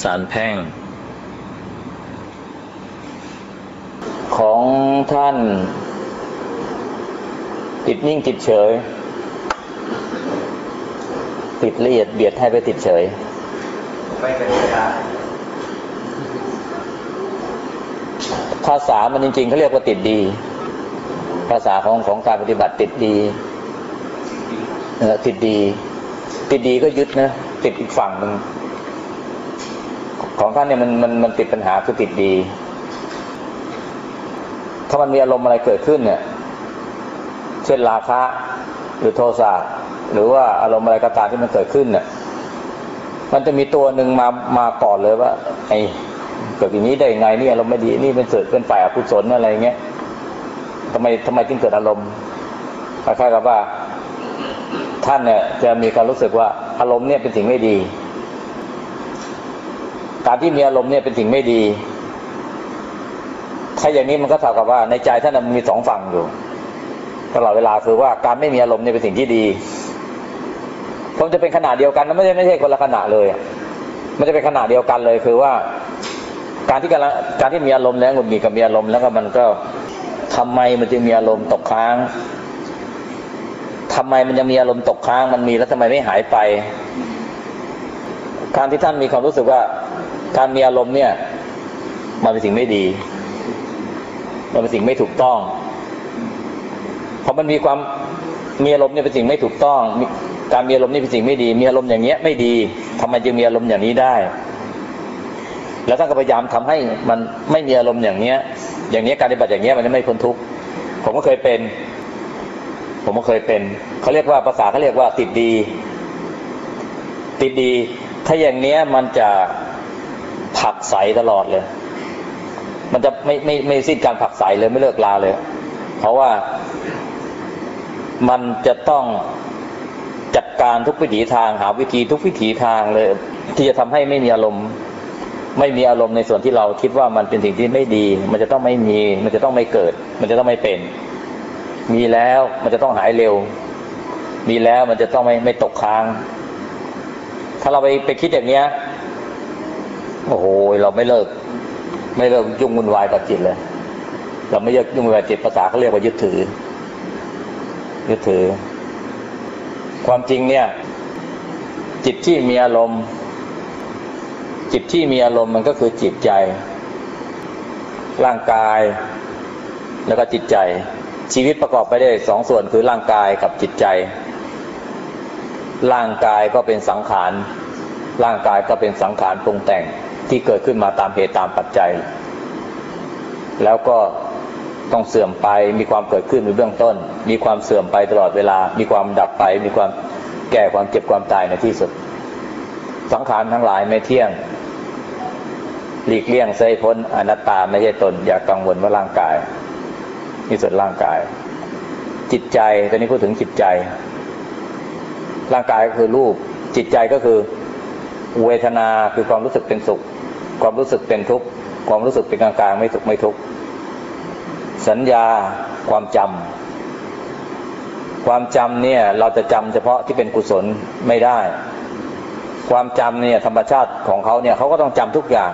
สารแพ่ง ของท่าน ติดนิ่งติดเฉย ติดละเอียดเบียดให้ไปติดเฉยไม่เป็นไปได้ภาษามันจริงๆเขาเรียกว่าติดดี ภาษาของของการปฏิบัติติดดีติดดี ติดดีก็ยึดนะ ติดอีกฝั่งหนึ่ง ของท่านเนี่ยมันมันมันติดปัญหาคือติดดี ถ้ามันมีอารมณ์อะไรเกิดขึ้นเนี่ย เช่นราคะหรือโทสะหรือว่าอารมณ์อะไรก็ตามที่มันเกิดขึ้นเนี่ยมันจะมีตัวหนึ่งมามาก่อนเลยว่า ไอ้เกิดอย่างนี้ได้ยังไงนี่อารมณ์ไม่ดีนี่เป็นเกิดเป็นฝ่ายอกุศลอะไรเงี้ยทำไมทำไมจึงเกิดอารมณ์คล้ายๆกับว่า ท่านเนี่ยจะมีความรู้สึกว่าอารมณ์เนี่ยเป็นสิ่งไม่ดี การที่มีอารมณ์เนี่ยเป็นสิ่งไม่ดี ถ้าอย่างนี้มันก็เท่ากับว่า ในใจท่านมันมีสองฝั่งอยู่ตลอดเวลาคือว่าการไม่มีอารมณ์เนี่ยเป็นสิ่งที่ดีเพราะมันจะเป็นขนาดเดียวกันนะไม่ใช่ไม่ใช่คนละขนาดเลยมันจะเป็นขนาดเดียวกันเลยคือว่า การที่การการที่มีอารมณ์แล้วหงุดหงิดกับมีอารมณ์แล้วก็มันก็ทำไมมันจึงมีอารมณ์ตกค้างทำไมมันยังมีอารมณ์ตกค้างมันมีแล้วทำไมไม่หายไป การที่ท่านมีความรู้สึกว่า การมีอารมณ์เนี่ย มันเป็นสิ่งไม่ดี มันเป็นสิ่งไม่ถูกต้อง เพอมันมีความมีอารมณ์เนี่ยเป็นสิ่งไม่ถูกต้อง การมีอารมณ์นี่เป็นสิ่งไม่ดี มีอารมณ์อย่างเงี้ยไม่ดีทำไมจึงมีอารมณ์อย่างนี้ได้ แล้วท่านก็พยายามทำให้มันไม่มีอารมณ์อย่างเนี้ย อย่างเนี้ยการปฏิบัติอย่างเนี้ยมันจะไม่พ้นทุกข์ ผมก็เคยเป็น ผมก็เคยเป็น เขาเรียกว่าภาษาเขาเรียกว่าติดดี ติดดี ถ้าอย่างเนี้ยมันจะ ผักใสตลอดเลย มันจะไม่ไม่ไม่สิ้นการผักใสเลยไม่เลิกลาเลย เพราะว่ามันจะต้องจัดการทุกวิถีทางหาวิธีทุกวิถีทางเลย ที่จะทำให้ไม่มีอารมณ์ ไม่มีอารมณ์ในส่วนที่เราคิดว่ามันเป็นสิ่งที่ไม่ดี มันจะต้องไม่มี มันจะต้องไม่เกิด มันจะต้องไม่เป็น มีแล้วมันจะต้องหายเร็ว มีแล้วมันจะต้องไม่ไม่ตกค้าง ถ้าเราไปไปคิดอย่างเนี้ย โอ้โหเราไม่เลิก ไม่เลิกยุ่งวุ่นวายกับจิตเลย เราไม่เลิกยุ่งวุ่นวายจิตภาษาเขาเรียกว่ายึดถือ ยึดถือ ความจริงเนี่ย จิตที่มีอารมณ์ จิตที่มีอารมณ์มันก็คือจิตใจ ร่างกาย แล้วก็จิตใจ ชีวิตประกอบไปได้วยสองส่วนคือร่างกายกับจิตใจ ร่างกายก็เป็นสังขารร่างกายก็เป็นสังขารปรุงแต่ง ที่เกิดขึ้นมาตามเหตุตามปัจจัย แล้วก็ต้องเสื่อมไปมีความเกิดขึ้นในเบื้องต้น มีความเสื่อมไปตลอดเวลา มีความดับไป มีความแก่ความเจ็บความตายในที่สุด สังขารทั้งหลายไม่เที่ยง หลีกเลี่ยงเสยพ้นอนัตตาไม่ใช่ตน อย่ากังวลว่าร่างกายนี่ส่วนร่างกาย จิตใจตอนนี้พูดถึงจิตใจ ร่างกายก็คือรูปจิตใจก็คือเวทนาคือความรู้สึกเป็นสุข ความรู้สึกเป็นทุกข์ความรู้สึกเป็นกลางๆไม่สุขไม่ทุกข์สัญญาความจำความจำเนี่ยเราจะจำเฉพาะที่เป็นกุศลไม่ได้ ความจำเนี่ยธรรมชาติของเขาเนี่ยเขาก็ต้องจำทุกอย่าง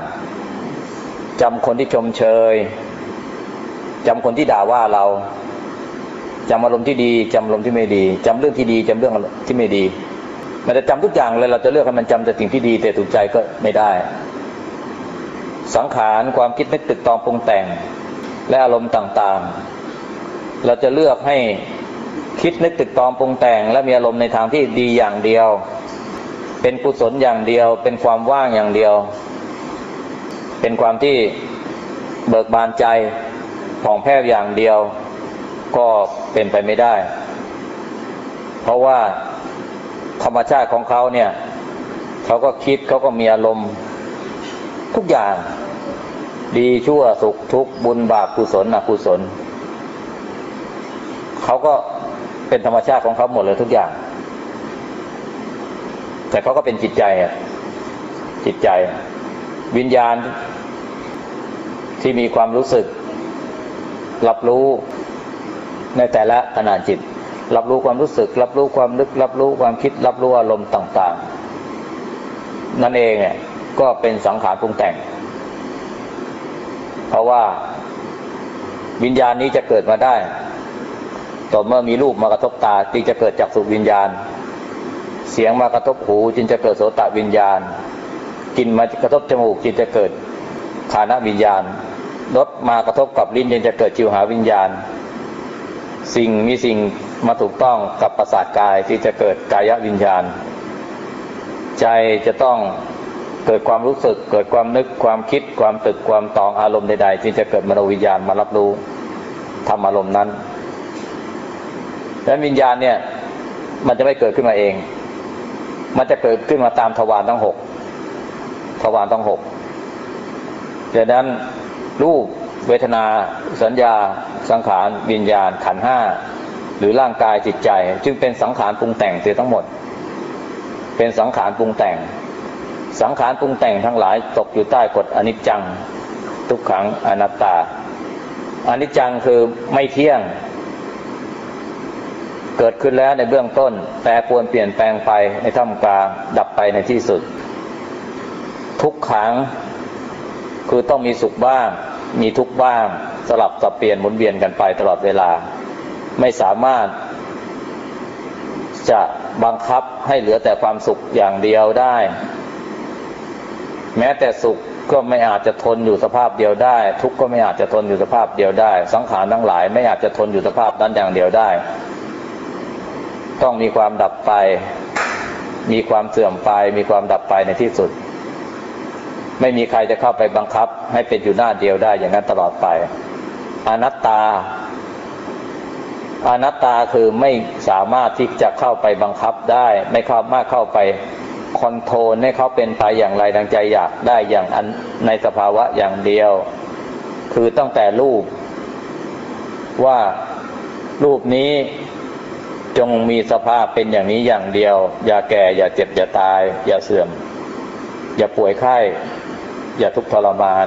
จำคนที่ชมเชยจำคนที่ด่าว่าเราจำอารมณ์ที่ดีจำอารมณ์ที่ไม่ดีจำเรื่องที่ดีจำเรื่องที่ไม่ดี มันจะจำทุกอย่างเลยเราจะเลือกให้มันจำแต่สิ่งที่ดีแต่ถูกใจก็ไม่ได้ สังขารความคิดนึกตึกตองปรุงแต่ง และอารมณ์ต่างๆ เราจะเลือกให้คิดนึกตึกตองปรุงแต่ง และมีอารมณ์ในทางที่ดีอย่างเดียว เป็นกุศลอย่างเดียว เป็นความว่างอย่างเดียว เป็นความที่เบิกบานใจผ่องแผ้วอย่างเดียว ก็เป็นไปไม่ได้ เพราะว่าธรรมชาติของเขาเนี่ยเขาก็คิดเขาก็มีอารมณ์ ทุกอย่าง ดีชั่วสุขทุกข์บุญบาปกุศลอกุศลเขาก็เป็นธรรมชาติของเขาหมดเลยทุกอย่าง แต่เขาก็เป็นจิตใจอะจิตใจ วิญญาณที่มีความรู้สึก รับรู้ในแต่ละขณะจิต รับรู้ความรู้สึก รับรู้ความนึก รับรู้ความคิด รับรู้อารมณ์ต่าง ๆ นั่นเองเนี่ย ก็เป็นสังขารปรุงแต่ง เพราะว่าวิญญาณนี้จะเกิดมาได้ต่อเมื่อมีรูปมากระทบตาจึงจะเกิดจากสุวิญญาณ เสียงมากระทบหู จึงจะเกิดโสตวิญญาณกลิ่นมากระทบจมูกจึงจะเกิดฐานวิญญาณรสมากระทบกับลิ้นจึงจะเกิดจิวหาวิญญาณ สิ่งมีสิ่งมาถูกต้องกับประสาทกายที่จะเกิดกายวิญญาณ ใจจะต้อง เกิดความรู้สึก เกิดความนึกความคิดความตึกความตองอารมณ์ใดๆที่จะเกิดมโนวิญญาณมารับรู้ทำอารมณ์นั้น และวิญญาณเนี่ย มันจะไม่เกิดขึ้นมาเอง มันจะเกิดขึ้นมาตามทวารทั้งหกทวารทั้งหกดังนั้นรูปเวทนาสัญญา สังขารวิญญาณขันห้าหรือร่างกายจิตใจ จึงเป็นสังขารปรุงแต่งเสียทั้งหมด เป็นสังขารปรุงแต่ง สังขารปรุงแต่งทั้งหลายตกอยู่ใต้กฎอนิจจัง ทุกขังอนัตตาอนิจจังคือไม่เที่ยง เกิดขึ้นแล้วในเบื้องต้น แปรปวนเปลี่ยนแปลงไปในท่ามกลางดับไปในที่สุด ทุกขังคือต้องมีสุขบ้าง มีทุกบ้าง สลับสับเปลี่ยนหมุนเวียนกันไปตลอดเวลา ไม่สามารถ จะบังคับให้เหลือแต่ความสุขอย่างเดียวได้ แม้แต่สุขก็ไม่อาจจะทนอยู่สภาพเดียวได้ ทุกข์ก็ไม่อาจจะทนอยู่สภาพเดียวได้ สังขารทั้งหลายไม่อาจจะทนอยู่สภาพนั้นอย่างเดียวได้ ต้องมีความดับไป มีความเสื่อมไป มีความดับไปในที่สุด ไม่มีใครจะเข้าไปบังคับ ให้เป็นอยู่หน้าเดียวได้อย่างนั้นตลอดไป อนัตตา อนัตตาคือไม่สามารถที่จะเข้าไปบังคับได้ ไม่เข้ามารถเข้าไป คอนโทรลให้เขาเป็นไปอย่างไรดังใจอยากได้อย่างอันในสภาวะอย่างเดียว คือตั้งแต่รูป ว่ารูปนี้จงมีสภาพเป็นอย่างนี้อย่างเดียว อย่าแก่ อย่าเจ็บ อย่าตาย อย่าเสื่อม อย่าป่วยไข้ อย่าทุกข์ทรมาน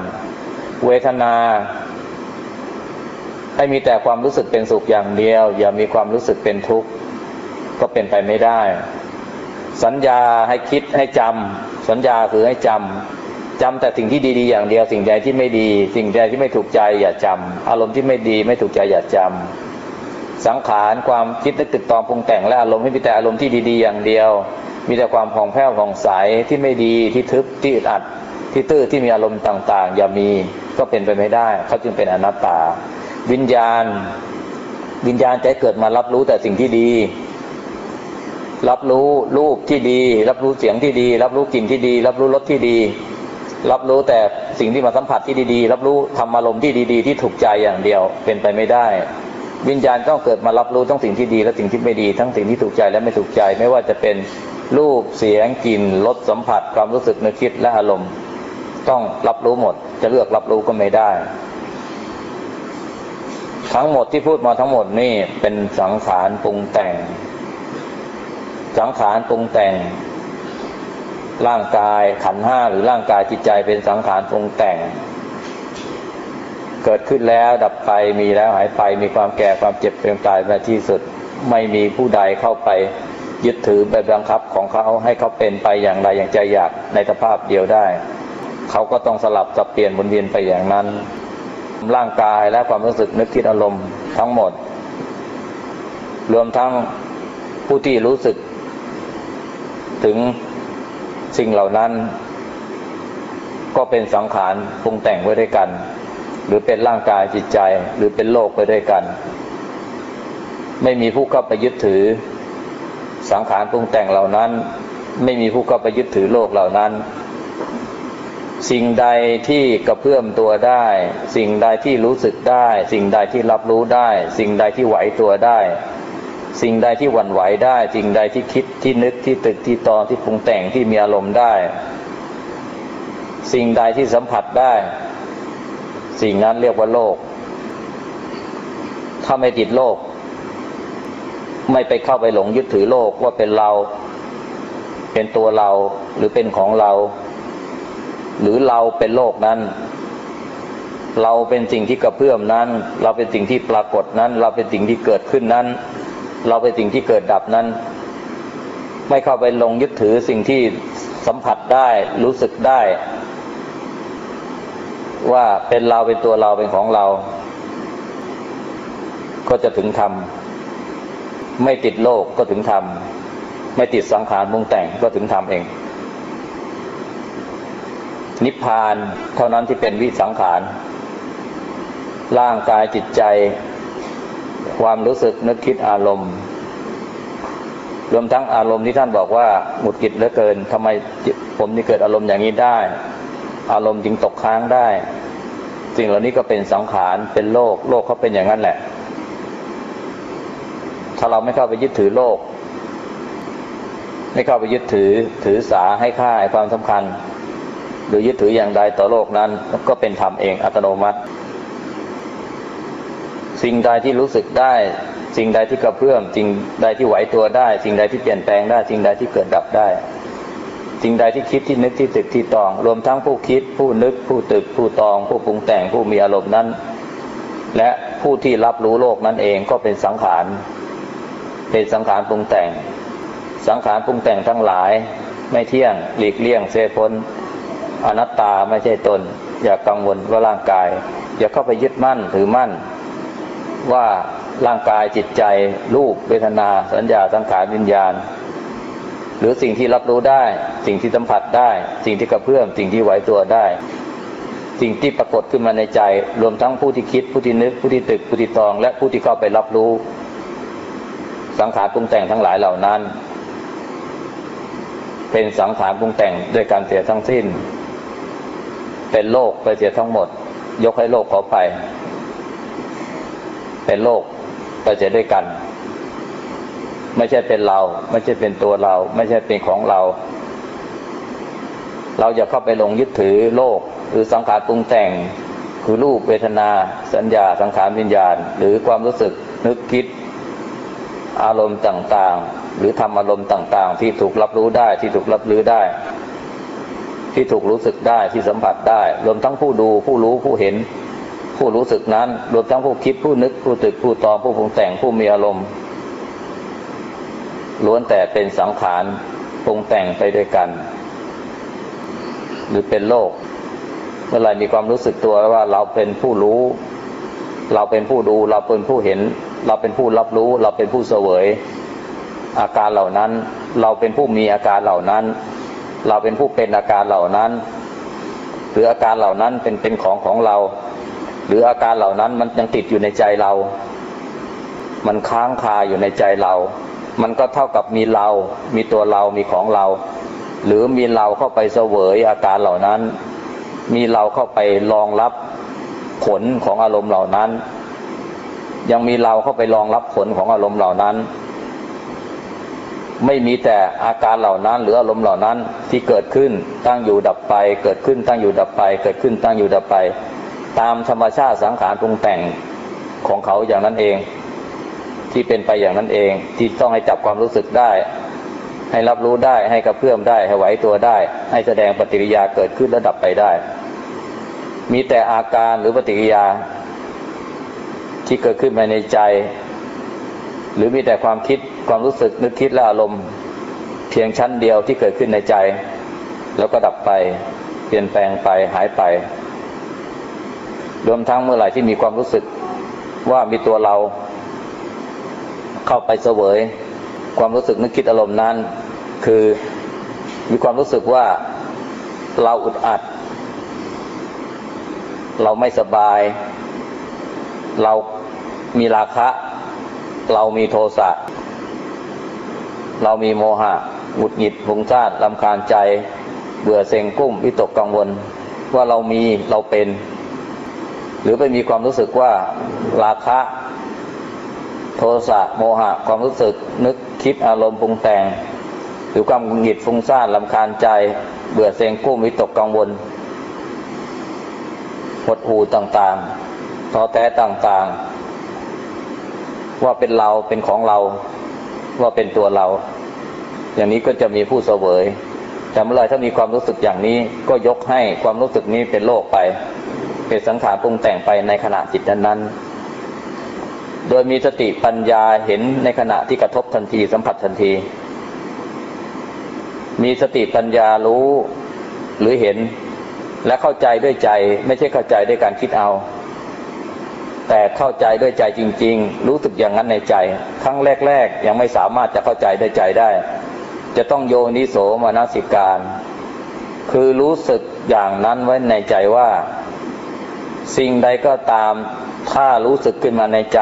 เวทนาให้มีแต่ความรู้สึกเป็นสุขอย่างเดียว อย่ามีความรู้สึกเป็นทุกข์ก็เป็นไปไม่ได้ สัญญาให้คิดให้จำสัญญาคือให้จำจำแต่สิ่งที่ดีๆอย่างเดียว สิ่งใดที่ไม่ดี สิ่งใดที่ไม่ถูกใจอย่าจำอารมณ์ที่ไม่ดีไม่ถูกใจอย่าจำสังขารความคิดนึกตึกตองปรุงแต่งและอารมณ์ให้มีแต่อารมณ์ที่ดีๆอย่างเดียว มีแต่ความผ่องแผ้วผ่องใสที่ไม่ดีที่ทึบที่อึดอัด ที่ตื้อที่มีอารมณ์ต่างๆ อย่ามีก็เป็นไปไม่ได้เขาจึงเป็นอนัตตา วิญญาณ วิญญาณจะเกิดมารับรู้แต่สิ่งที่ดี รับรู้รูปที่ดี รับรู้เสียงที่ดี รับรู้กลิ่นที่ดี รับรู้รสที่ดี รับรู้แต่สิ่งที่มาสัมผัสที่ดีๆ รับรู้ธรรมอารมณ์ที่ดี ๆ ที่ถูกใจอย่างเดียวเป็นไปไม่ได้ วิญญาณต้องเกิดมารับรู้ทั้งสิ่งที่ดีและสิ่งที่ไม่ดี ทั้งสิ่งที่ถูกใจและไม่ถูกใจ ไม่ว่าจะเป็นรูปเสียงกลิ่นรสสัมผัส ความรู้สึกนึกคิดและอารมณ์ ต้องรับรู้หมด จะเลือกรับรู้ก็ไม่ได้ ทั้งหมดที่พูดมาทั้งหมดนี่เป็นสังขารปรุงแต่ง สังขารปรุงแต่ง ร่างกายขันห้าหรือร่างกายจิตใจเป็นสังขารปรุงแต่ง เกิดขึ้นแล้วดับไปมีแล้วหายไปมีความแก่ความเจ็บเป็นตายในที่สุดไม่มีผู้ใดเข้าไปยึดถือไปบังคับของเขาให้เขาเป็นไปอย่างไรอย่างใจอยากในสภาพเดียวได้ เขาก็ต้องสลับสับเปลี่ยนหมุนเวียนไปอย่างนั้น ร่างกายและความรู้สึกนึกคิดอารมณ์ทั้งหมด รวมทั้งผู้ที่รู้สึก ถึงสิ่งเหล่านั้น ก็เป็นสังขารปรุงแต่งไว้ด้วยกัน หรือเป็นร่างกายจิตใจหรือเป็นโลกไปด้วยกัน ไม่มีผู้เข้าไปยึดถือ สังขารปรุงแต่งเหล่านั้น ไม่มีผู้เข้าไปยึดถือโลกเหล่านั้น สิ่งใดที่กระเพื่อมตัวได้ สิ่งใดที่รู้สึกได้ สิ่งใดที่รับรู้ได้ สิ่งใดที่ไหวตัวได้ สิ่งใดที่หวั่นไหวได้ สิ่งใดที่คิดที่นึกที่ตึกที่ตอนที่ปรุงแต่งที่มีอารมณ์ได้ สิ่งใดที่สัมผัสได้ สิ่งนั้นเรียกว่าโลก ถ้าไม่ติดโลก ไม่ไปเข้าไปหลงยึดถือโลกว่าเป็นเรา เป็นตัวเราหรือเป็นของเรา หรือเราเป็นโลกนั้นเราเป็นสิ่งที่กระเพื่อมนั้น เราเป็นสิ่งที่ปรากฏนั้น เราเป็นสิ่งที่เกิดขึ้นนั้น เราเป็นสิ่งที่เกิดดับนั้น ไม่เข้าไปลงยึดถือสิ่งที่สัมผัสได้รู้สึกได้ ว่าเป็นเราเป็นตัวเราเป็นของเรา ก็จะถึงธรรมไม่ติดโลกก็ถึงธรรมไม่ติดสังขารมุงแต่งก็ถึงธรรมเอง นิพพานเท่านั้นที่เป็นวิสังขารร่างกายจิตใจ ความรู้สึกนึกคิดอารมณ์ รวมทั้งอารมณ์ที่ท่านบอกว่าหงุดหงิดเหลือเกินทำไมผมนี่เกิดอารมณ์อย่างนี้ได้ อารมณ์จึงตกค้างได้ สิ่งเหล่านี้ก็เป็นสังขารเป็นโลก โลกเขาเป็นอย่างนั้นแหละ ถ้าเราไม่เข้าไปยึดถือโลก ไม่เข้าไปยึดถือถือสาให้ค่าให้ความสำคัญ หรือยึดถืออย่างใดต่อโลกนั้นก็เป็นธรรมเองอัตโนมัติ สิ่งใดที่รู้สึกได้ สิ่งใดที่กระเพื่อม สิ่งใดที่ไหวตัวได้ สิ่งใดที่เปลี่ยนแปลงได้ สิ่งใดที่เกิดดับได้ สิ่งใดที่คิดที่นึกที่ตึกที่ตอง รวมทั้งผู้คิด ผู้นึก ผู้ตึก ผู้ตอง ผู้ปรุงแต่งผู้มีอารมณ์นั้น และผู้ที่รับรู้โลกนั้นเองก็เป็นสังขารเป็นสังขารปรุงแต่ง สังขารปรุงแต่งทั้งหลาย ไม่เที่ยงหลีกเลี่ยงเสพ้นอนัตตาไม่ใช่ตน อย่ากังวลว่าร่างกาย อย่าเข้าไปยึดมั่นถือมั่น ว่าร่างกายจิตใจรูปเวทนา สัญญาสังขารวิญญาณ หรือสิ่งที่รับรู้ได้ สิ่งที่สัมผัสได้ สิ่งที่กระเพื่อมสิ่งที่ไหวตัวได้ สิ่งที่ปรากฏขึ้นมาในใจ รวมทั้งผู้ที่คิดผู้ที่นึกผู้ที่ตึกผู้ที่ตอง และผู้ที่เข้าไปรับรู้ สังขารปรุงแต่งทั้งหลายเหล่านั้น เป็นสังขารปรุงแต่งด้วยการเสียทั้งสิ้น เป็นโลกไปเสียทั้งหมด ยกให้โลกเขาไป เป็นโลกไปเสียด้วยกัน ไม่ใช่เป็นเรา ไม่ใช่เป็นตัวเรา ไม่ใช่เป็นของเรา เราอย่าเข้าไปลงยึดถือโลกหรือสังขารปรุงแต่งคือรูปเวทนา สัญญาสังขารวิญญาณ หรือความรู้สึกนึกคิด อารมณ์ต่างๆ หรือทำอารมณ์ต่างๆ ที่ถูกรับรู้ได้ที่ถูกรับรู้ได้ ที่ถูกรู้สึกได้ที่สัมผัสได้ รวมทั้งผู้ดูผู้รู้ผู้เห็น ผู้รู้สึกนั้นรวมทั้งผู้คิดผู้นึกผู้ตึกผู้ตองผู้ปรุงแต่งผู้มีอารมณ์ล้วนแต่เป็นสังขารปรุงแต่งไปด้วยกัน หรือเป็นโลก เมื่อไรมีความรู้สึกตัวว่าเราเป็นผู้รู้ เราเป็นผู้ดู เราเป็นผู้เห็น เราเป็นผู้รับรู้ เราเป็นผู้เสวย อาการเหล่านั้น เราเป็นผู้มีอาการเหล่านั้น เราเป็นผู้เป็นอาการเหล่านั้น หรืออาการเหล่านั้นเป็นเป็นของของเรา หรืออาการเหล่านั้นมันยังติดอยู่ในใจเรา มันค้างคาอยู่ในใจเรา มันก็เท่ากับมีเรา มีตัวเรา มีของเรา หรือมีเราเข้าไปเสวยอาการเหล่านั้น มีเราเข้าไปรองรับผลของอารมณ์เหล่านั้น ยังมีเราเข้าไปรองรับผลของอารมณ์เหล่านั้น ไม่มีแต่อาการเหล่านั้น หรืออารมณ์เหล่านั้นที่เกิดขึ้นตั้งอยู่ดับไป เกิดขึ้นตั้งอยู่ดับไป เกิดขึ้นตั้งอยู่ดับไป ตามธรรมชาติสังขารปรุงแต่งของเขาอย่างนั้นเอง ที่เป็นไปอย่างนั้นเอง ที่ต้องให้จับความรู้สึกได้ ให้รับรู้ได้ให้กระเพื่อมได้ ให้ไหวตัวได้ ให้แสดงปฏิกิริยาเกิดขึ้นและดับไปได้ มีแต่อาการหรือปฏิกิริยา ที่เกิดขึ้นภายในใจ หรือมีแต่ความคิดความรู้สึกนึกคิดและอารมณ์ เพียงชั้นเดียวที่เกิดขึ้นในใจ แล้วก็ดับไป เปลี่ยนแปลงไปหายไป รวมทั้งเมื่อไหร่ที่มีความรู้สึกว่ามีตัวเราเข้าไปเสวย ความรู้สึกนึกคิดอารมณ์นั้น คือมีความรู้สึกว่าเราอึดอัด เราไม่สบาย เรามีราคะ เรามีโทสะเรามีโมหะหงุดหงิดฟุ้งซ่านลำคาญใจ เบื่อเซ็งกุ้มวิตกกังวล ว่าเรามีเราเป็น หรือไปมีความรู้สึกว่าราคะ โทสะโมหะ ความรู้สึกนึกคิดอารมณ์ปรุงแต่ง หรือความหงุดหงิดฟุ้งซ่านลำคาญใจ เบื่อเซ็งกุ้มวิตกกังวลหดหูต่างๆท้อแท้ต่างๆ ว่าเป็นเราเป็นของเรา ว่าเป็นตัวเรา อย่างนี้ก็จะมีผู้เสวยแต่เมื่อไรถ้ามีความรู้สึกอย่างนี้ก็ยกให้ความรู้สึกนี้เป็นโลกไป เป็นสังขารปรุงแต่งไปในขณะจิตนั้นๆ โดยมีสติปัญญาเห็นในขณะที่กระทบทันทีสัมผัสทันที มีสติปัญญารู้หรือเห็นและเข้าใจด้วยใจไม่ใช่เข้าใจด้วยการคิดเอา แต่เข้าใจด้วยใจจริง ๆ รู้สึกอย่างนั้นในใจ ครั้งแรก ๆ ยังไม่สามารถจะเข้าใจด้วยใจได้ จะต้องโยนิโสมนสิการ คือรู้สึกอย่างนั้นไว้ในใจว่า สิ่งใดก็ตามถ้ารู้สึกขึ้นมาในใจ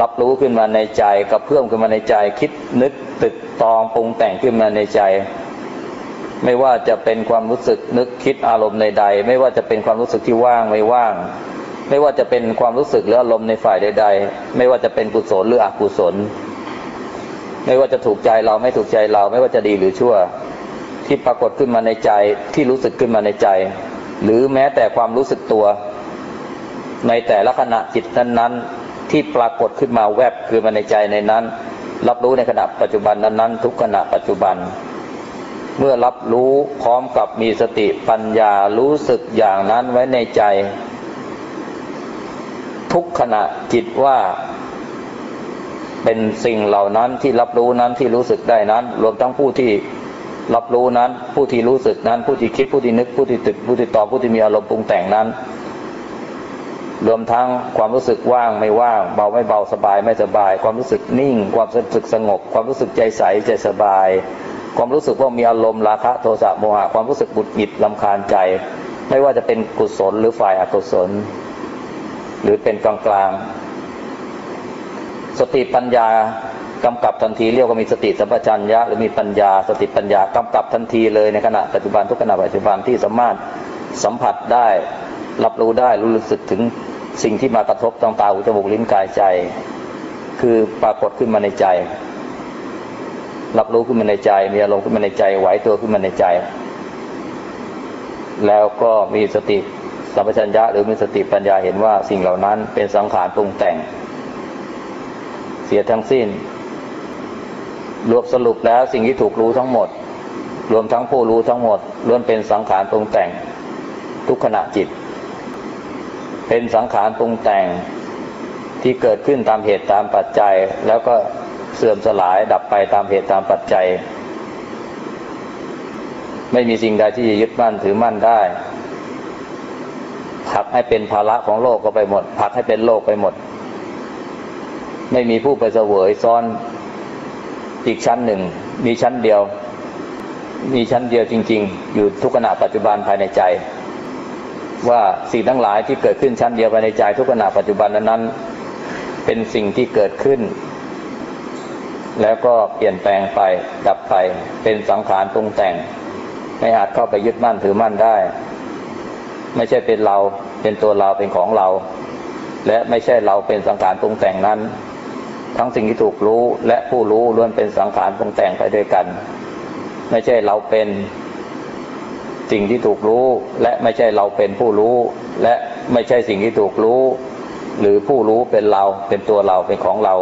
รับรู้ขึ้นมาในใจกับเพื่อมขึ้นมาในใจ คิดนึกตึกตองปรุงแต่งขึ้นมาในใจ ไม่ว่าจะเป็นความรู้สึกนึกคิดอารมณ์ใดๆไม่ว่าจะเป็นความรู้สึกที่ว่างไม่ว่าง ไม่ว่าจะเป็นความรู้สึกหรืออารมณ์ในฝ่ายใด ๆ ไม่ว่าจะเป็นกุศลหรืออกุศล ไม่ว่าจะถูกใจเราไม่ถูกใจเรา ไม่ว่าจะดีหรือชั่ว ที่ปรากฏขึ้นมาในใจที่รู้สึกขึ้นมาในใจ หรือแม้แต่ความรู้สึกตัว ในแต่ละขณะจิตนั้นๆ ที่ปรากฏขึ้นมาแวบคือมาในใจในนั้น รับรู้ในขณะปัจจุบันนั้นๆ ทุกขณะปัจจุบัน เมื่อรับรู้พร้อมกับมีสติปัญญารู้สึกอย่างนั้นไว้ในใจ ทุกขณะจิตว่าเป็นสิ่งเหล่านั้นที่รับรู้นั้นที่รู้สึกได้นั้น รวมทั้งผู้ที่ รับรู้นั้น ผู้ที่รู้สึกนั้น ผู้ที่คิดผู้ที่นึกผู้ที่ตึกผู้ที่ตอบผู้ที่มีอารมณ์ปรุงแต่งนั้น รวมทั้งความรู้สึกว่างไม่ว่าง เบาไม่เบาสบายไม่สบาย ความรู้สึกนิ่ง ความรู้สึกสงบ ความรู้สึกใจใสใจสบาย ความรู้สึกว่ามีอารมณ์ราคะโทสะโมหะความรู้สึกบุดหงิดลำคาญใจ ไม่ว่าจะเป็นกุศลหรือฝ่ายอกุศล หรือเป็นกลางกลางสติปัญญา กำกับทันทีเรียกว่ามีสติสัมปชัญญะหรือมีปัญญาสติปัญญากำกับทันทีเลยในขณะปัจจุบันทุกขณะปัจจุบันที่สามารถสัมผัสได้ รับรู้ได้รู้สึกถึงสิ่งที่มากระทบทางตาหูจมูกลิ้นกายใจ คือปรากฏขึ้นมาในใจ รับรู้ขึ้นมาในใจ มีอารมณ์ขึ้นมาในใจไหวตัวขึ้นมาในใจ แล้วก็มีสติสัมปชัญญะหรือมีสติปัญญาเห็นว่าสิ่งเหล่านั้นเป็นสังขารปรุงแต่ง เสียทั้งสิ้น รวมสรุปแล้วสิ่งที่ถูกรู้ทั้งหมด รวมทั้งผู้รู้ทั้งหมดล้วนเป็นสังขารปรุงแต่งทุกขณะจิต เป็นสังขารปรุงแต่งที่เกิดขึ้นตามเหตุตามปัจจัย แล้วก็เสื่อมสลายดับไปตามเหตุตามปัจจัย ไม่มีสิ่งใดที่จะยึดมั่นถือมั่นได้ผลักให้เป็นภาระของโลกก็ไปหมดผลักให้เป็นโลกไปหมด ไม่มีผู้ไปเสวยซ้อน อีกชั้นหนึ่ง มีชั้นเดียว มีชั้นเดียวจริง ๆ อยู่ทุกขณะปัจจุบันภายในใจ ว่าสิ่งทั้งหลายที่เกิดขึ้นชั้นเดียวภายในใจ ทุกขณะปัจจุบันนั้นเป็นสิ่งที่เกิดขึ้น แล้วก็เปลี่ยนแปลงไปดับไปเป็นสังขารปรุงแต่ง ไม่อาจเข้าไปยึดมั่นถือมั่นได้ ไม่ใช่เป็นเราเป็นตัวเราเป็นของเรา และไม่ใช่เราเป็นสังขารปรุงแต่งนั้น ทั้งสิ่งที่ถูกรู้และผู้รู้ล้วนเป็นสังขารปรุงแต่งไปด้วยกัน ไม่ใช่เราเป็นสิ่งที่ถูกรู้ และไม่ใช่เราเป็นผู้รู้ และไม่ใช่สิ่งที่ถูกรู้ หรือผู้รู้เป็นเราเป็นตัวเราเป็นของเรา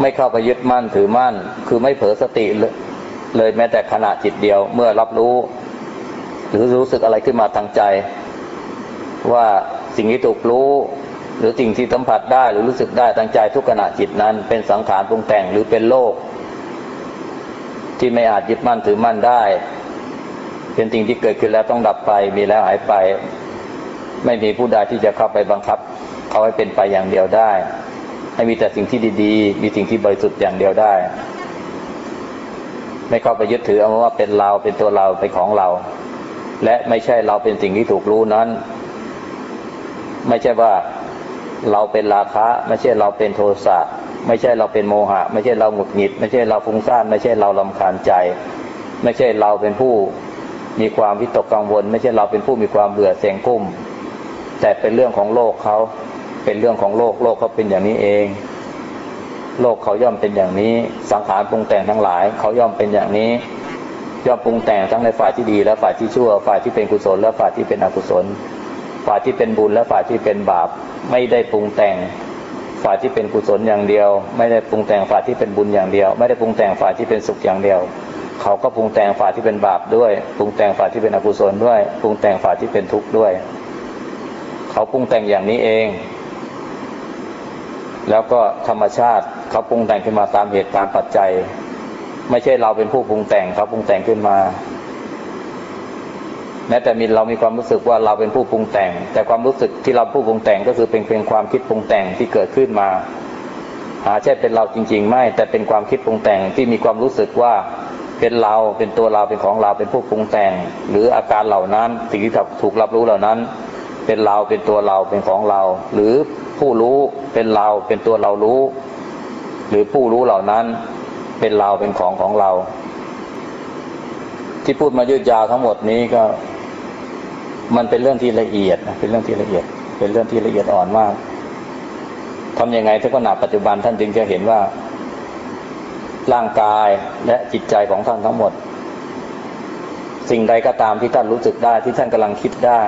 ไม่เข้าไปยึดมั่นถือมั่น คือไม่เผลอสติเลยแม้แต่ขณะจิตเดียวเมื่อรับรู้ หรือรู้สึกอะไรขึ้นมาทางใจ ว่าสิ่งที่ถูกรู้ หรือสิ่งที่สัมผัสได้หรือรู้สึกได้ทางใจทุกขณะจิตนั้น เป็นสังขารปรุงแต่งหรือเป็นโลก ที่ไม่อาจยึดมั่นถือมั่นได้ เป็นสิ่งที่เกิดขึ้นแล้วต้องดับไป มีแล้วหายไป ไม่มีผู้ใดที่จะเข้าไปบังคับเขาให้เป็นไปอย่างเดียวได้ ให้มีแต่สิ่งที่ดีๆ มีสิ่งที่บริสุทธิ์อย่างเดียวได้ ไม่เข้าไปยึดถือเอาว่าเป็นเราเป็นตัวเราเป็นของเรา และไม่ใช่เราเป็นสิ่งที่ถูกรู้นั้น ไม่ใช่ว่า เราเป็นราคะไม่ใช่เราเป็นโทสะไม่ใช่เราเป็นโมหะ ไม่ใช่เราหงุดหงิด ไม่ใช่เราฟุ้งซ่านไม่ใช่เราลำคาญใจ ไม่ใช่เราเป็นผู้มีความวิตกกังวล ไม่ใช่เราเป็นผู้มีความเบื่อเสียงกุ้ม แต่เป็นเรื่องของโลกเขาเป็นเรื่องของโลกโลกเขาเป็นอย่างนี้เอง โลกเขาย่อมเป็นอย่างนี้ สังขารปรุงแต่งทั้งหลาย เขาย่อมเป็นอย่างนี้ย่อมปรุงแต่งทั้งในฝ่ายที่ดีและฝ่ายที่ชั่วฝ่ายที่เป็นกุศลและฝ่ายที่เป็นอกุศล ฝ่ายที่เป็นบุญและฝ่ายที่เป็นบาปไม่ได้ปรุงแต่ง ฝ่ายที่เป็นกุศลอย่างเดียว ไม่ได้ปรุงแต่งฝ่ายที่เป็นบุญอย่างเดียว ไม่ได้ปรุงแต่งฝ่ายที่เป็นสุขอย่างเดียว เขาก็ปรุงแต่งฝ่ายที่เป็นบาปด้วย ปรุงแต่งฝ่ายที่เป็นอกุศลด้วย ปรุงแต่งฝ่ายที่เป็นทุกข์ด้วย เขาปรุงแต่งอย่างนี้เองแล้วก็ธรรมชาติเขาปรุงแต่งขึ้นมาตามเหตุตามปัจจัย ไม่ใช่เราเป็นผู้ปรุงแต่งเขาปรุงแต่งขึ้นมา แม้แต่มีเรามีความรู้สึกว่าเราเป็นผู้ปรุงแต่ง แต่ความรู้สึกที่เราผู้ปรุงแต่งก็คือเป็นเพียงความคิดปรุงแต่งที่เกิดขึ้นมา หาใช่เป็นเราจริง ๆ ไม่ แต่เป็นความคิดปรุงแต่งที่มีความรู้สึกว่าเป็นเราเป็นตัวเราเป็นของเราเป็นผู้ปรุงแต่ง หรืออาการเหล่านั้นสิ่งที่ถูกรับรู้เหล่านั้น เป็นเราเป็นตัวเราเป็นของเรา หรือผู้รู้เป็นเราเป็นตัวเรารู้ หรือผู้รู้เหล่านั้น เป็นเราเป็นของของเรา ที่พูดมายืดยาวทั้งหมดนี้ก็ มันเป็นเรื่องที่ละเอียดนะเป็นเรื่องที่ละเอียด เป็นเรื่องที่ละเอียดอ่อนมากทำยังไงทุกขณะปัจจุบันท่านจึงจะเห็นว่า ร่างกายและจิตใจของท่านทั้งหมด สิ่งใดก็ตามที่ท่านรู้สึกได้ที่ท่านกำลังคิดได้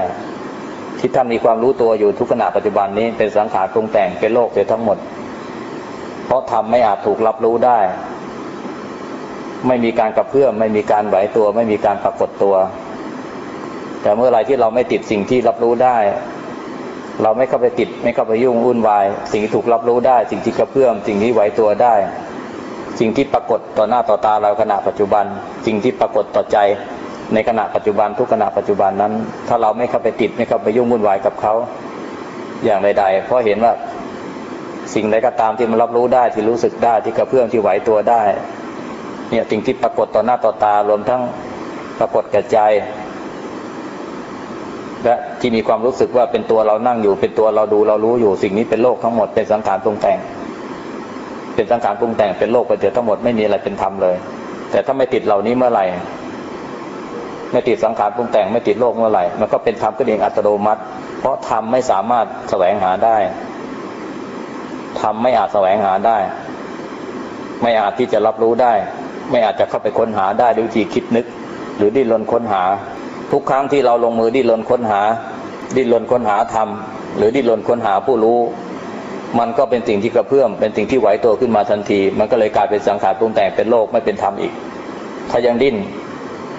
ที่ท่านมีความรู้ตัวอยู่ทุกขณะปัจจุบันนี้เป็นสังขารปรุงแต่งเป็นโลกเสียทั้งหมด เพราะทำไม่อาจถูกรับรู้ได้ ไม่มีการกระเพื่อมไม่มีการไหวตัว ไม่มีการปรากฏตัว แต่เมื่อไรที่เราไม่ติดสิ่งที่รับรู้ได้ เราไม่เข้าไปติด ไม่เข้าไปยุ่งวุ่นวาย สิ่งที่ถูกรับรู้ได้ สิ่งที่กระเพื่อม สิ่งที่ไหวตัวได้ สิ่งที่ปรากฏต่อหน้าต่อตาเราขณะปัจจุบัน สิ่งที่ปรากฏต่อใจในขณะปัจจุบันทุกขณะปัจจุบันนั้น ถ้าเราไม่เข้าไปติดไม่เข้าไปยุ่งวุ่นวายกับเขาอย่างใดๆ เพราะเห็นว่าสิ่งใดก็ตามที่มันรับรู้ได้ที่รู้สึกได้ที่กระเพื่อมที่ไหวตัวได้ เนี่ยสิ่งที่ปรากฏต่อหน้าต่อตารวมทั้งปรากฏแก่ใจ และที่มีความรู้สึกว่าเป็นตัวเรานั่งอยู่ เป็นตัวเราดูเรารู้อยู่สิ่งนี้เป็นโลกทั้งหมดเป็นสังขารปรุงแต่ง เป็นสังขารปรุงแต่งเป็นโลกไปเดียวทั้งหมดไม่มีอะไรเป็นธรรมเลย แต่ถ้าไม่ติดเหล่านี้เมื่อไหร่ไม่ติดสังขารปรุงแต่งไม่ติดโลกเมื่อไหร่มันก็เป็นธรรมขึ้นเองอัตโนมัติ เพราะธรรมไม่สามารถแสวงหาได้ธรรมไม่อาจแสวงหาได้ ไม่อาจที่จะรับรู้ได้ ไม่อาจจะเข้าไปค้นหาได้ด้วยวิธีคิดนึก หรือดิ้นรนค้นหา ทุกครั้งที่เราลงมือดิ้นรนค้นหา ดิ้นรนค้นหาธรรม หรือดิ้นรนค้นหาผู้รู้ มันก็เป็นสิ่งที่กระเพื่อมเป็นสิ่งที่ไหวตัวขึ้นมาทันที มันก็เลยกลายเป็นสังขารปรุงแต่งเป็นโลกไม่เป็นธรรมอีก ถ้ายังดิ้น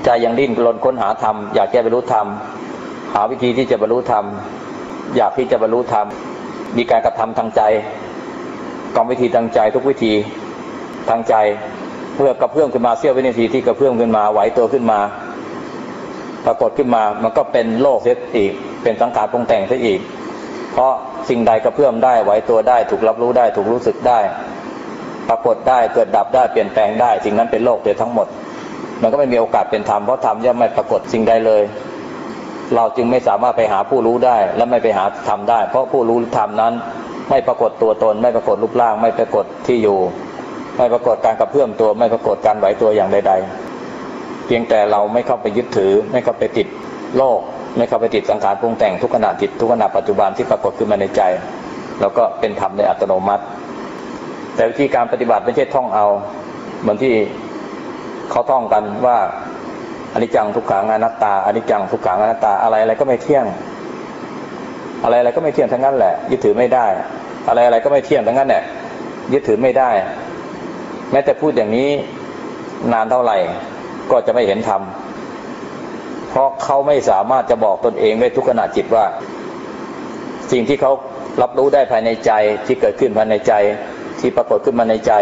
ใจยังดิ้นรนค้นหาธรรมอยากจะบรรลุธรรม หาวิธีที่จะบรรลุธรรม อยากที่จะบรรลุธรรม มีการกระทำทางใจกรรมวิธีทางใจทุกวิธีทางใจเพื่อกระเพื่อมขึ้นมาเสี้ยววินาทีที่กระเพื่อมขึ้นมาไหวตัวขึ้นมา ปรากฏขึ้นมามันก็เป็นโลกเสียอีก เป็นสังขารปรุงแต่งเสียอีก เพราะสิ่งใดกระเพื่อมได้ไหวตัวได้ ถูกรับรู้ได้ถูกรู้สึกได้ ปรากฏได้เกิดดับได้เปลี่ยนแปลงได้ สิ่งนั้นเป็นโลกเดียวทั้งหมด มันก็ไม่มีโอกาสเป็นธรรมเพราะธรรมย่อมไม่ปรากฏสิ่งใดเลย เราจึงไม่สามารถไปหาผู้รู้ได้ และไม่ไปหาธรรมได้ เพราะผู้รู้ธรรมนั้น ไม่ปรากฏตัวตน ไม่ปรากฏรูปร่าง ไม่ปรากฏที่อยู่ ไม่ปรากฏการกระเพื่อมตัว ไม่ปรากฏการไหวตัวอย่างใด ๆ เพียงแต่เราไม่เข้าไปยึดถือ ไม่เข้าไปติดโลก ไม่เข้าไปติดสังขารปรุงแต่งทุกขณะจิตทุกขณะปัจจุบันที่ปรากฏขึ้นมาในใจแล้วก็เป็นธรรมในอัตโนมัติ แต่วิธีการปฏิบัติไม่ใช่ท่องเอาเหมือนที่เขาท่องกันว่าอนิจจังทุกขังอนัตตาอนิจจังทุกขังอนัตตาอะไรอะไรก็ไม่เที่ยง อะไรอะไรก็ไม่เที่ยงทั้งนั้นแหละ ยึดถือไม่ได้ อะไรอะไรก็ไม่เที่ยงทั้งนั้นแหละยึดถือไม่ได้ แม้แต่พูดอย่างนี้นานเท่าไหร่ ก็จะไม่เห็นธรรม เพราะเขาไม่สามารถจะบอกตนเองได้ทุกขณะจิตว่า สิ่งที่เขารับรู้ได้ภายในใจที่เกิดขึ้นภายในใจที่ปรากฏขึ้นมาในใจ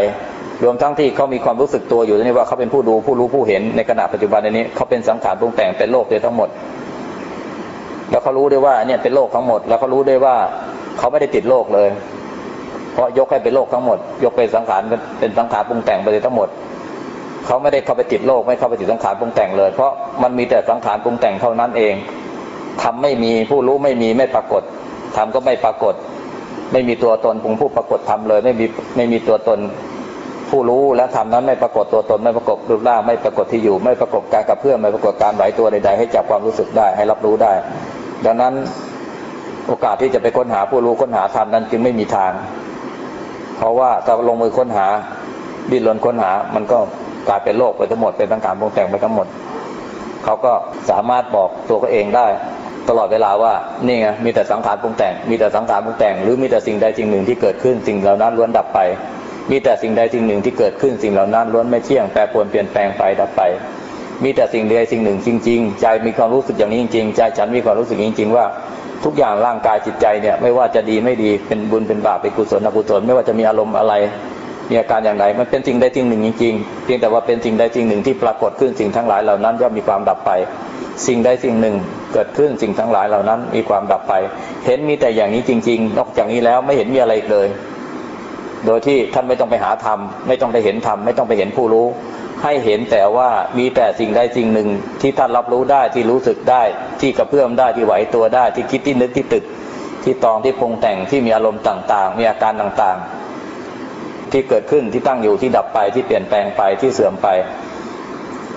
รวมทั้งที่เขามีความรู้สึกตัวอยู่นี่ว่าเขาเป็นผู้ดูผู้รู้ผู้เห็นในขณะปัจจุบันในนี้เขาเป็นสังขารปรุงแต่งเป็นโลกเดียวทั้งหมด แล้วเขารู้ได้ว่าเนี่ยเป็นโลกทั้งหมด แล้วเขารู้ได้ว่าเขาไม่ได้ติดโลกเลย เพราะยกให้เป็นโลกทั้งหมด ยกเป็นสังขารเป็นสังขารปรุงแต่งไปเลยทั้งหมด เขาไม่ได้เข้าไปติดโลกไม่เข้าไปติดสังขารปรุงแต่งเลย เพราะมันมีแต่สังขารปรุงแต่งเท่านั้นเองทำไม่มีผู้รู้ไม่มีไม่ปรากฏทำก็ไม่ปรากฏ ไม่มีตัวตนของผู้ปรากฏทำเลย ไม่มีไม่มีตัวตนผู้รู้และทำนั้นไม่ปรากฏตัวตนไม่ปรากฏรูปร่างไม่ปรากฏที่อยู่ ไม่ปรากฏการกระเพื่อมไม่ปรากฏการไหวตัวใดๆให้จับความรู้สึกได้ให้รับรู้ได้ ดังนั้นโอกาสที่จะไปค้นหาผู้รู้ค้นหาธรรมนั้นจึงไม่มีทาง เพราะว่าถ้าลงมือค้นหาดิ้นรนค้นหามันก็ กลายเป็นโลกไปทั้งหมดเป็นสังขารปรุงแต่งไปทั้งหมด เขาก็สามารถบอกตัวเขาเองได้ ตลอดเวลาว่านี่ไงมีแต่สังขารปรุงแต่ง มีแต่สังขารปรุงแต่ง หรือมีแต่สิ่งใดสิ่งหนึ่งที่เกิดขึ้นสิ่งเหล่านั้นล้วนดับไป มีแต่สิ่งใดสิ่งหนึ่งที่เกิดขึ้นสิ่งเหล่านั้นล้วนไม่เที่ยงแปรปรวนเปลี่ยนแปลงไปดับไป มีแต่สิ่งใดสิ่งหนึ่งจริง ๆ ใจมีความรู้สึกอย่างนี้จริงๆใจฉันมีความรู้สึกจริง ๆ ว่าทุกอย่างร่างกายจิตใจเนี่ยไม่ว่าจะดีไม่ดีเป็นบุญเป็นบาปเป็นกุศลอกุศลไม่ว่าจะมีอารมณ์อะไร มีอาการอย่างไรมันเป็นสิ่งใดสิ่งหนึ่งจริงๆ เพียงแต่ว่าเป็นสิ่งใดสิ่งหนึ่งที่ปรากฏขึ้นสิ่งทั้งหลายเหล่านั้นย่อมมีความดับไป สิ่งใดสิ่งหนึ่งเกิดขึ้นสิ่งทั้งหลายเหล่านั้น มีความดับไป เห็นมีแต่อย่างนี้จริง ๆ นอกจากนี้แล้วไม่เห็นมีอะไรอีกเลย โดยที่ท่านไม่ต้องไปหาธรรมไม่ต้องไปเห็นธรรมไม่ต้องไปเห็นผู้รู้ ให้เห็นแต่ว่ามีแต่สิ่งใดสิ่งหนึ่งที่ท่านรับรู้ได้ที่รู้สึกได้ที่กระเพื่อมได้ที่ไหวตัวได้ที่คิดที่นึกที่ตึก ที่ตองที่ปรุงแต่งที่มีอารมณ์ต่างๆ มีอาการต่างๆ ที่เกิดขึ้นที่ตั้งอยู่ที่ดับไปที่เปลี่ยนแปลงไปที่เสื่อมไป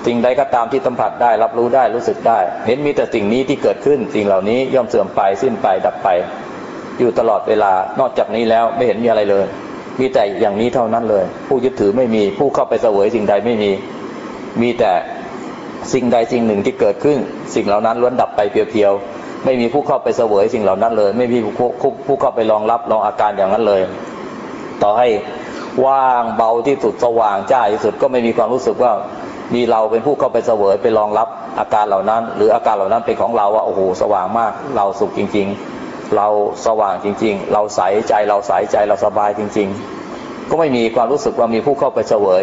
สิ่งใดก็ตามที่สัมผัสได้รับรู้ได้รู้สึกได้ เห็นมีแต่สิ่งนี้ที่เกิดขึ้นสิ่งเหล่านี้ย่อมเสื่อมไปสิ้นไปดับไป อยู่ตลอดเวลานอกจากนี้แล้วไม่เห็นมีอะไรเลย มีแต่อย่างนี้เท่านั้นเลย ผู้ยึดถือไม่มีผู้เข้าไปเสวยสิ่งใดไม่มี มีแต่สิ่งใดสิ่งหนึ่งที่เกิดขึ้น สิ่งเหล่านั้นล้วนดับไปเพียวๆไม่มีผู้เข้าไปเสวยสิ่งเหล่านั้นเลย ไม่มีผู้ผู้เข้าไปรองรับรองอาการอย่างนั้นเลย ต่อให้ ว่างเบาที่สุดสว่างจ้าที่สุดก็ไม่มีความรู้สึกว่ามีเราเป็นผู้เข้าไปเสวยไปรองรับอาการเหล่านั้น หรืออาการเหล่านั้นเป็นของเราว่าโอ้โหสว่างมากเราสุขจริง ๆ เราสว่างจริง ๆ เราใสใจเราใสใจเราสบายจริง ๆ ก็ไม่มีความรู้สึกว่ามีผู้เข้าไปเสวย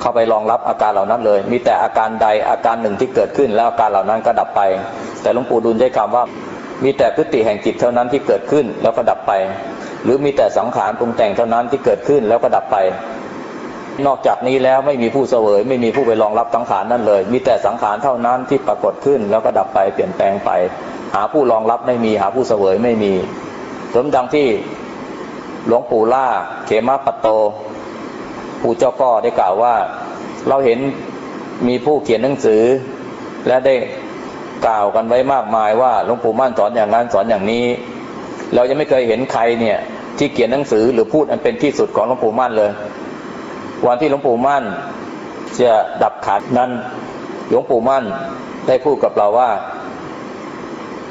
เข้าไปรองรับอาการเหล่านั้นเลย มีแต่อาการใดอาการหนึ่งที่เกิดขึ้น แล้วอาการเหล่านั้นก็ดับไป แต่หลวงปู่ดูลได้คำว่า มีแต่พฤติแห่งจิตเท่านั้นที่เกิดขึ้นแล้วก็ดับไป หรือมีแต่สังขารปรุงแต่งเท่านั้นที่เกิดขึ้นแล้วก็ดับไป นอกจากนี้แล้วไม่มีผู้เสวยไม่มีผู้ไปรองรับสังขารนั่นเลย มีแต่สังขารเท่านั้นที่ปรากฏขึ้นแล้วก็ดับไปเปลี่ยนแปลงไป หาผู้รองรับไม่มีหาผู้เสวยไม่มีสมดังที่หลวงปู่ล่าเขมาปโตผู้เจ้าก็ได้กล่าวว่า เราเห็นมีผู้เขียนหนังสือ และได้กล่าวกันไว้มากมายว่าหลวงปู่มั่นสอนอย่างนั้นสอนอย่างนี้ เรายังไม่เคยเห็นใครเนี่ย ที่เขียนหนังสือหรือพูดอันเป็นที่สุดของหลวงปู่มั่นเลย วันที่หลวงปู่มั่นจะดับขันนั้นหลวงปู่มั่นได้พูดกับเราว่า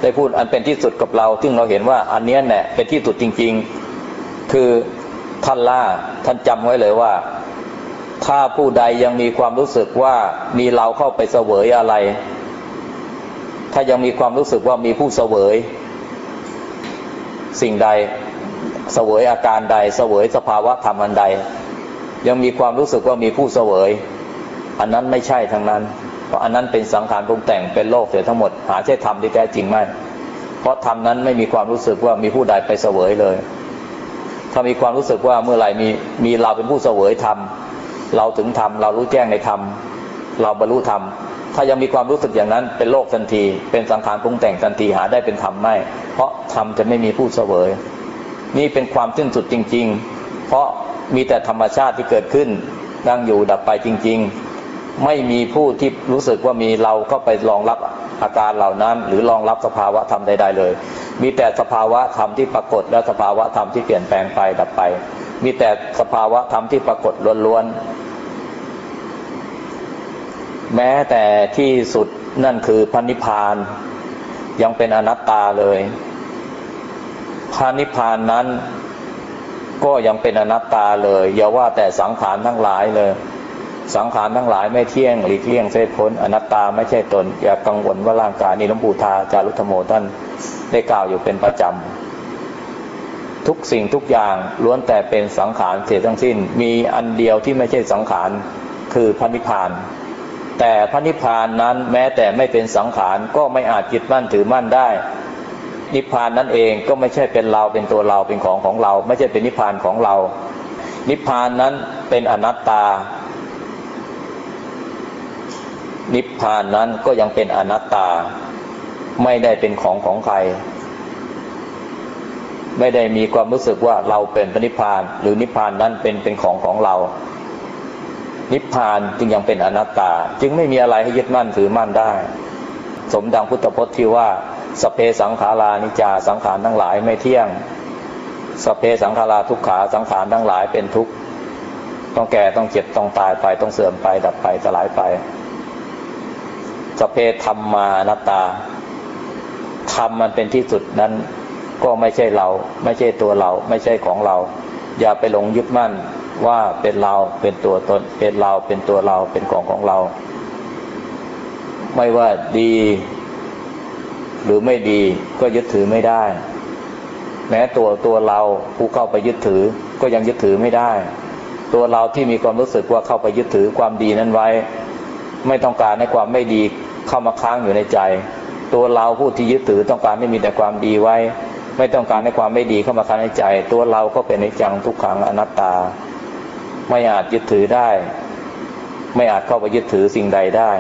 ได้พูดอันเป็นที่สุดกับเรา ซึ่งเราเห็นว่าอันเนี้ยเนี่ยเป็นที่สุดจริง ๆ คือท่านล่าท่านจำไว้เลยว่า ถ้าผู้ใดยังมีความรู้สึกว่ามีเราเข้าไปเสวยอะไร ถ้ายังมีความรู้สึกว่ามีผู้เสวย สิ่งใด เสวยอาการใด เสวยสภาวะธรรมอันใด ยังมีความรู้สึกว่ามีผู้เสวย อันนั้นไม่ใช่ทั้งนั้น เพราะอันนั้นเป็นสังขารปรุงแต่งเป็นโลกเสียทั้งหมด หาใช่ธรรมที่แท้จริงไม่เพราะธรรมนั้นไม่มีความรู้สึกว่ามีผู้ใดไปเสวยเลย ถ้ามีความรู้สึกว่าเมื่อไหร่มีมีเราเป็นผู้เสวยธรรมเราถึงธรรมเรารู้แจ้งในธรรมเราบรรลุธรรมถ้ายังมีความรู้สึกอย่างนั้นเป็นโลกทันที เป็นสังขารปรุงแต่งทันทีหาได้เป็นธรรมไม่ เพราะธรรมจะไม่มีผู้เสวย นี่เป็นความสิ้นสุดจริง ๆ เพราะมีแต่ธรรมชาติที่เกิดขึ้นตั้งอยู่ดับไปจริง ๆ ไม่มีผู้ที่รู้สึกว่ามีเราเข้าไปรองรับอาการเหล่านั้น หรือรองรับสภาวะธรรมใดๆเลย มีแต่สภาวะธรรมที่ปรากฏและสภาวะธรรมที่เปลี่ยนแปลงไปดับไป มีแต่สภาวะธรรมที่ปรากฏล้วนๆแม้แต่ที่สุดนั่นคือพระนิพพานยังเป็นอนัตตาเลย พระนิพพานนั้นก็ยังเป็นอนัตตาเลย อย่าว่าแต่สังขารทั้งหลายเลย สังขารทั้งหลายไม่เที่ยงหลีกเลี่ยงเส้นพ้นอนัตตาไม่ใช่ตน อย่ากังวลว่าร่างกายนี้หลวงปู่ทาจารุธโมท่านได้กล่าวอยู่เป็นประจำทุกสิ่งทุกอย่างล้วนแต่เป็นสังขารเสียทั้งสิ้น มีอันเดียวที่ไม่ใช่สังขารคือพระนิพพาน แต่พระนิพพานนั้นแม้แต่ไม่เป็นสังขารก็ไม่อาจยึดมั่นถือมั่นได้ นิพพานนั้นเองก็ไม่ใช่เป็นเราเป็นตัวเราเป็นของของเรา ไม่ใช่เป็นนิพพานของเรา นิพพานนั้นเป็นอนัตตา นิพพานนั้นก็ยังเป็นอนัตตา ไม่ได้เป็นของของใคร ไม่ได้มีความรู้สึกว่าเราเป็นพระนิพพาน หรือนิพพานนั้นเป็นเป็นของของเรา นิพพานจึงยังเป็นอนัตตา จึงไม่มีอะไรให้ยึดมั่นถือมั่นได้ สมดังพุทธพจน์ที่ว่า สเพสังขารานิจาสังขารทั้งหลายไม่เที่ยง สเพสังขาราทุกขาสังขารทั้งหลายเป็นทุกข์ต้องแก่ต้องเจ็บต้องตายไปต้องเสื่อมไปดับไปสลายไป สเพธรรมมานัตตาธรรมมันเป็นที่สุดนั้นก็ไม่ใช่เรา ไม่ใช่ตัวเรา ไม่ใช่ของเรา อย่าไปหลงยึดมั่นว่าเป็นเราเป็นตัวตนเป็นเราเป็นตัวเราเป็นของของเรา ไม่ว่าดี หรือไม่ดีก็ยึดถือไม่ได้ แม้ตัวตัวเราผู้เข้าไปยึดถือก็ยังยึดถือไม่ได้ ตัวเราที่มีความรู้สึกว่าเข้าไปยึดถือความดีนั้นไว้ ไม่ต้องการให้ความไม่ดีเข้ามาค้างอยู่ในใจ ตัวเราผู้ที่ยึดถือต้องการให้มีแต่ความดีไว้ ไม่ต้องการให้ความไม่ดีเข้ามาค้างในใจ ตัวเราก็เป็นอนิจจังทุกขังอนัตตา ไม่อาจยึดถือได้ ไม่อาจเข้าไปยึดถือสิ่งใดได้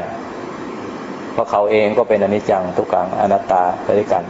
เพราะเขาเองก็เป็นอนิจจังทุกขังอนัตตาไปด้วยกัน